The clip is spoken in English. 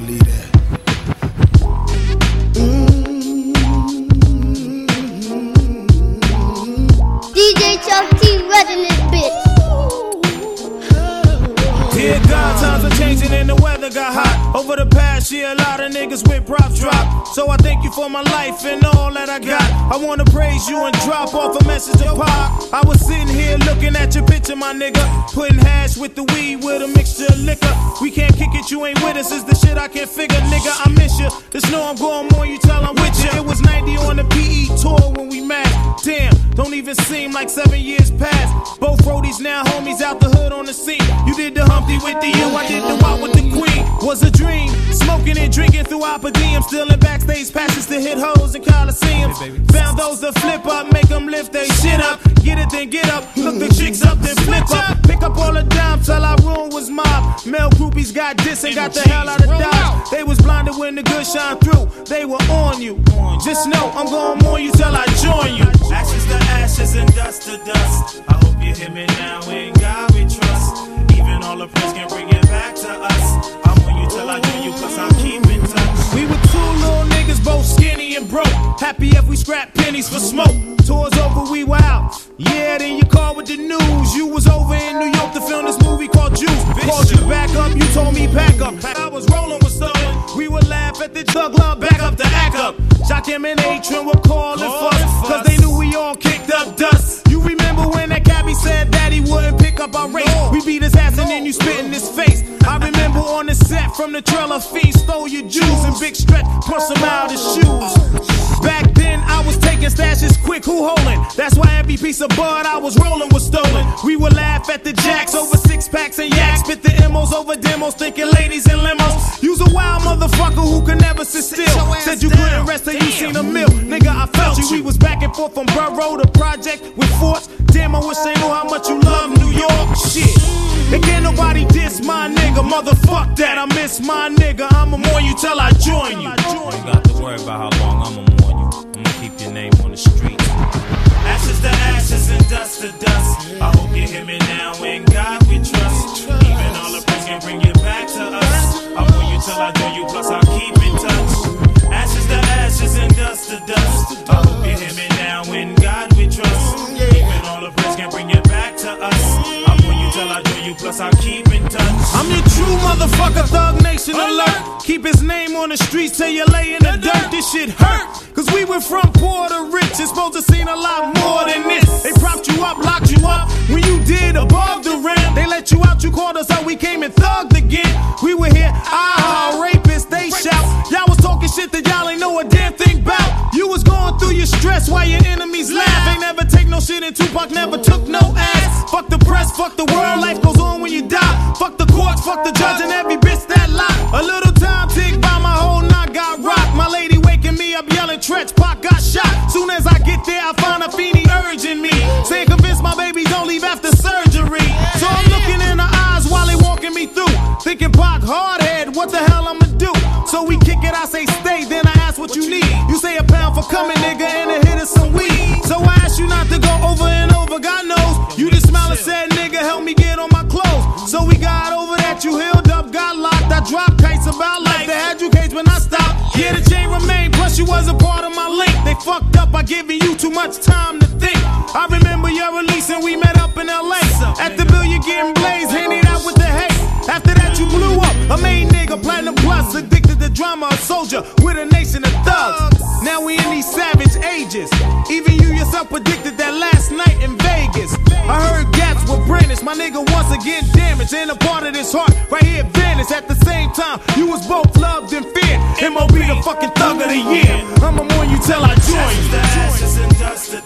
believe got hot. Over the past year, a lot of niggas with props drop. So I thank you for my life and all that I got. I wanna praise you and drop off a message of pop. I was sitting here looking at your picture, my nigga. Putting hash with the weed with a mixture of liquor. We can't kick it, you ain't with us. Is the shit I can't figure, nigga. I miss you. The snow I'm going more, you tell I'm with you. Even seem like seven years past. Both roadies now homies out the hood on the scene. You did the Humpty with the U, I did the walk with the Queen. Was a dream, smoking and drinking through Oppa Diem. Still in backstage passes to hit hoes in Coliseums. Found those that flip up, make them lift they shit up. Get it, then get up. Hook the chicks up, then flip up. Pick up all the dimes till our room was mob. Male groupies got this and got the hell out of Dodge. When the good shine through. They were on you. Just know I'm gonna on you till I join you. Ashes to ashes and dust to dust. I hope you hear me now. In God we trust. Even all the praise can bring it back to us. I'm on you till I join you, cause I'm keeping touch. We were two little niggas, both skinny and broke. Happy if we scrap pennies for smoke. Tours over, we were out. Yeah, then you called with the news. You was over in New York to film this movie We would at the thug love, back up the act up. Jock M and Atron were calling fuss. Cause they knew we all kicked up dust. You remember when that cabbie said that he wouldn't pick up our race? We beat his ass and then you spit in his face. I remember on the set from the trailer feast, stole your juice and big stretch, punched him out his shoes. Back then I was taking stashes quick, who holding? That's why every piece of bud I was rolling was stolen. We would laugh at the jacks over six packs and yaks, spit the emos over demos, thinking ladies and limos. You's a wild motherfucker who sit still. Said you couldn't rest till you seen a mill. Nigga, I felt you. We was back and forth from Borough to Project with Force. Damn, I wish they knew how much you love New York. Shit. And can't nobody diss my nigga. Motherfuck that, I miss my nigga. I'ma mourn you till I join you. You got to worry about how long I'ma mourn you. I'ma keep your name on the street. Ashes to ashes and dust to dust. I hope you hear me now. In God we trust. I plus I'll keep in touch. I'm your true motherfucker, Thug Nation alert. Keep his name on the streets till you lay in the dirt. This shit hurt. Cause we went from poor to rich. It's supposed to seen a lot more than this. They propped you up, locked you up. When you did above the rim, they let you out, you called us out. We came and thugged again. We were here, ah, rapists, they shout. Y'all was talking shit that y'all ain't know a damn thing about. You was going through your stress while your enemies laugh. Ain't never take no shit and Tupac never took no ass. Fuck the press, fuck the world, life goes on fuck the judge and every bitch that lie. A little time tick by my whole knot got rocked. My lady waking me up yelling, Treach, Pac got shot. Soon as I get there, I find a fiend urging me. Saying convince my baby don't leave after surgery. So I'm looking in her eyes while they walking me through. Thinking Pac hard head, what the hell I'ma do? So we kick it, I say stay, then I ask what you need. You say a pound for coming, nigga, fucked up by giving you too much time to think. I remember your release and we met up in LA. At the bill, you're getting blazed, handed out with the hate. After that, you blew up. A main nigga, platinum plus, addicted to drama, a soldier with a nation of thugs. Now we in these savage ages. Even you yourself predicted My nigga once again damaged. And a part of this heart right here vanished. At the same time, you was both loved and feared. MOB the fucking thug of the year. I'ma mourn you till I join you.